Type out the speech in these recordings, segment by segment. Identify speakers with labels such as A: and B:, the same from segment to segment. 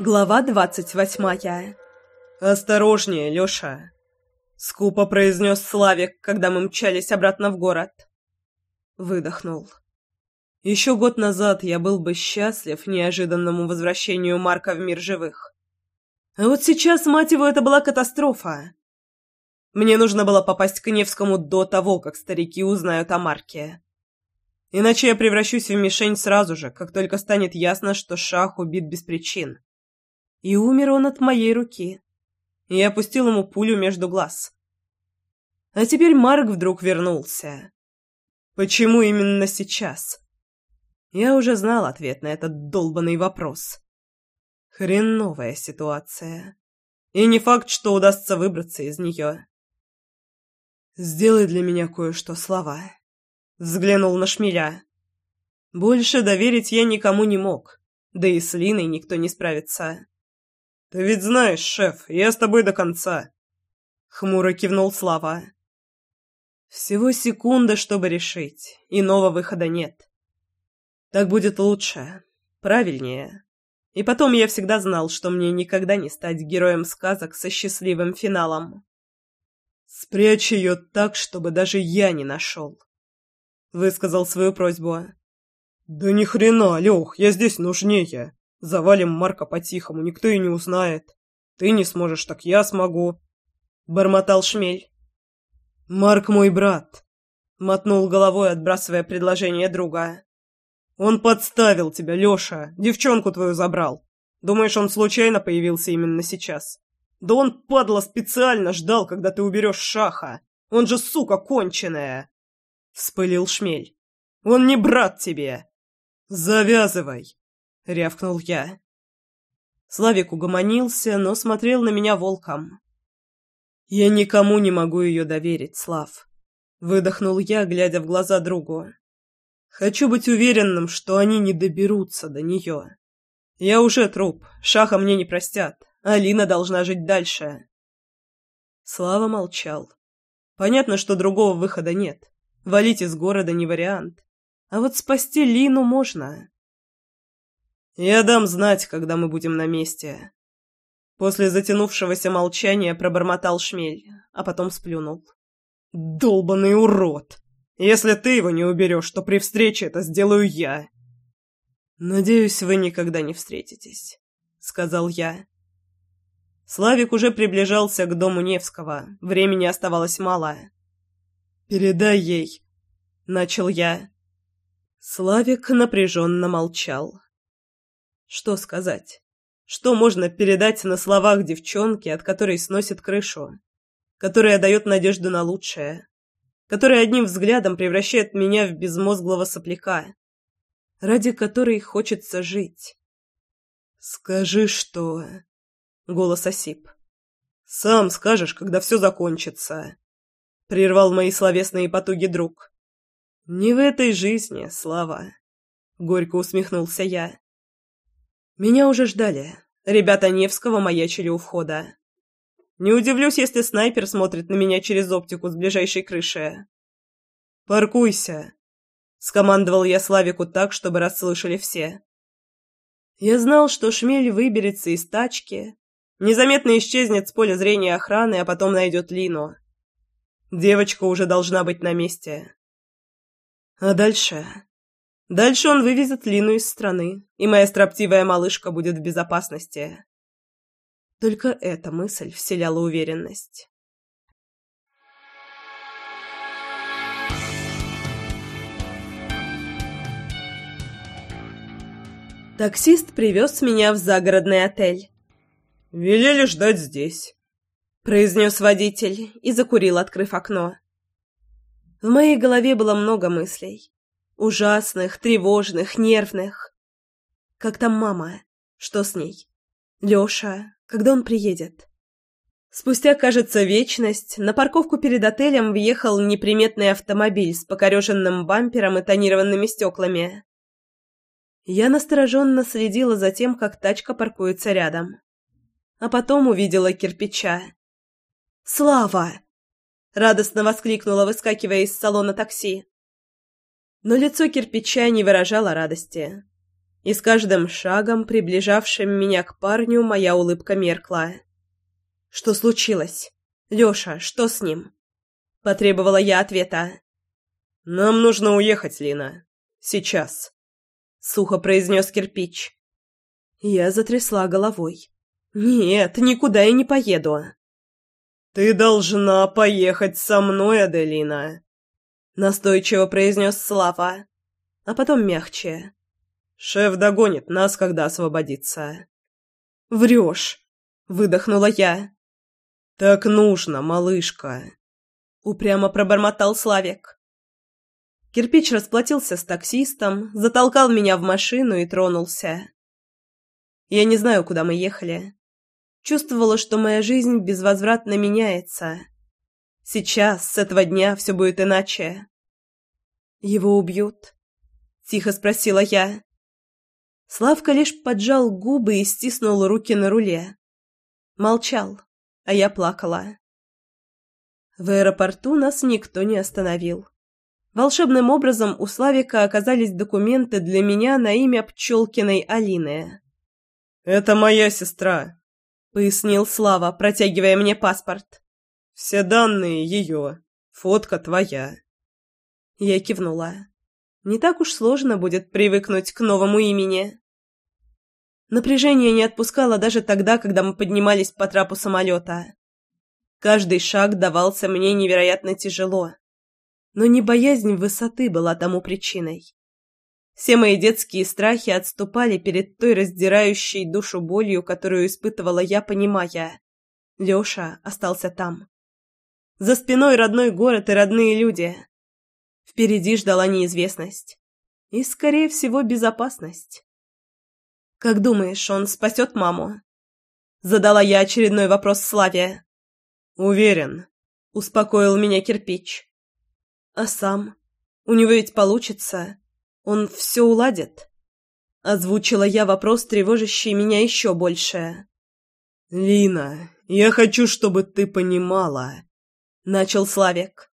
A: Глава двадцать восьмая.
B: «Осторожнее, Лёша!» — скупо произнес Славик, когда мы мчались обратно в город. Выдохнул. Еще год назад я был бы счастлив неожиданному возвращению Марка в мир живых. А вот сейчас, мать его, это была катастрофа. Мне нужно было попасть к Невскому до того, как старики узнают о Марке. Иначе я превращусь в мишень сразу же, как только станет ясно, что Шах убит без причин. И умер он от моей руки. Я опустил ему пулю между глаз. А теперь Марк вдруг вернулся. Почему именно сейчас? Я уже знал ответ на этот долбанный вопрос. Хреновая ситуация. И не факт, что удастся выбраться из нее. «Сделай для меня кое-что, Слава», — взглянул на шмеля. Больше доверить я никому не мог, да и с Линой никто не справится. «Ты ведь знаешь, шеф, я с тобой до конца!» Хмуро кивнул Слава. «Всего секунда, чтобы решить. Иного выхода нет. Так будет лучше, правильнее. И потом я всегда знал, что мне никогда не стать героем сказок со счастливым финалом. Спрячь ее так, чтобы даже я не нашел», — высказал свою просьбу. «Да ни хрена, Лех, я здесь нужнее!» Завалим Марка по-тихому, никто и не узнает. Ты не сможешь, так я смогу. Бормотал шмель. Марк мой брат. Мотнул головой, отбрасывая предложение друга. Он подставил тебя, Леша. Девчонку твою забрал. Думаешь, он случайно появился именно сейчас? Да он, падла, специально ждал, когда ты уберешь шаха. Он же, сука, конченая. Вспылил шмель. Он не брат тебе. Завязывай. — рявкнул я. Славик угомонился, но смотрел на меня волком. «Я никому не могу ее доверить, Слав», — выдохнул я, глядя в глаза другу. «Хочу быть уверенным, что они не доберутся до нее. Я уже труп, Шаха мне не простят, Алина должна жить дальше». Слава молчал. Понятно, что другого выхода нет. Валить из города не вариант. А вот спасти Лину можно. «Я дам знать, когда мы будем на месте». После затянувшегося молчания пробормотал шмель, а потом сплюнул. «Долбанный урод! Если ты его не уберешь, то при встрече это сделаю я!» «Надеюсь, вы никогда не встретитесь», — сказал я. Славик уже приближался к дому Невского, времени оставалось мало. «Передай ей», — начал я. Славик напряженно молчал. Что сказать? Что можно передать на словах девчонки, от которой сносит крышу? Которая дает надежду на лучшее? Которая одним взглядом превращает меня в безмозглого сопляка? Ради которой хочется жить? «Скажи, что...» — голос осип. «Сам скажешь, когда все закончится», — прервал мои словесные потуги друг. «Не в этой жизни, Слава», — горько усмехнулся я. Меня уже ждали. Ребята Невского маячили у входа. Не удивлюсь, если снайпер смотрит на меня через оптику с ближайшей крыши. «Паркуйся!» — скомандовал я Славику так, чтобы расслышали все. Я знал, что шмель выберется из тачки, незаметно исчезнет с поля зрения охраны, а потом найдет Лину. Девочка уже должна быть на месте. А дальше... Дальше он вывезет Лину из страны, и моя строптивая малышка будет в безопасности. Только эта мысль вселяла уверенность. Таксист привез меня в загородный отель. «Велели ждать здесь», — произнес водитель и закурил, открыв окно. В моей голове было много мыслей. Ужасных, тревожных, нервных. Как там мама? Что с ней? Лёша? Когда он приедет? Спустя, кажется, вечность, на парковку перед отелем въехал неприметный автомобиль с покореженным бампером и тонированными стеклами. Я настороженно следила за тем, как тачка паркуется рядом. А потом увидела кирпича. «Слава!» — радостно воскликнула, выскакивая из салона такси но лицо кирпича не выражало радости.
A: И с каждым шагом, приближавшим меня к парню, моя улыбка меркла. «Что случилось? Лёша, что с ним?» Потребовала я ответа.
B: «Нам нужно уехать, Лина. Сейчас», — сухо произнес кирпич.
A: Я затрясла головой. «Нет, никуда я не поеду».
B: «Ты должна поехать со мной, Аделина», — настойчиво произнес Слава, а потом мягче. «Шеф догонит нас, когда освободится».
A: «Врешь», — выдохнула я.
B: «Так нужно, малышка», — упрямо пробормотал Славик.
A: Кирпич расплатился с таксистом, затолкал меня в машину и тронулся. Я не знаю, куда мы ехали. Чувствовала, что моя жизнь безвозвратно меняется. Сейчас, с этого дня, все будет иначе. «Его убьют?» — тихо спросила я. Славка лишь поджал губы и стиснул руки на руле. Молчал, а я плакала. В аэропорту нас никто не остановил. Волшебным образом у Славика оказались документы для меня на имя Пчелкиной Алины.
B: «Это моя сестра», —
A: пояснил Слава, протягивая мне паспорт.
B: «Все данные ее. Фотка твоя».
A: Я кивнула. Не так уж сложно будет привыкнуть к новому имени. Напряжение не отпускало даже тогда, когда мы поднимались по трапу самолета. Каждый шаг давался мне невероятно тяжело. Но не боязнь высоты была тому причиной. Все мои детские страхи отступали перед той раздирающей душу болью, которую испытывала я, понимая. Лёша остался там. За спиной родной город и родные люди. Впереди ждала неизвестность. И, скорее всего, безопасность. «Как думаешь, он спасет маму?» Задала я очередной вопрос Славе.
B: «Уверен», — успокоил меня кирпич.
A: «А сам? У него ведь получится. Он все уладит?» Озвучила я вопрос, тревожащий меня еще больше.
B: «Лина, я хочу, чтобы ты понимала», — начал Славик.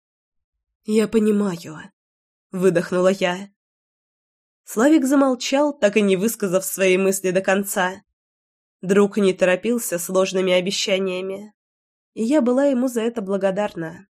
A: «Я понимаю», — выдохнула я. Славик замолчал, так и не высказав свои мысли до конца. Друг не торопился сложными обещаниями, и я была ему за это благодарна.